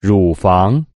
乳房。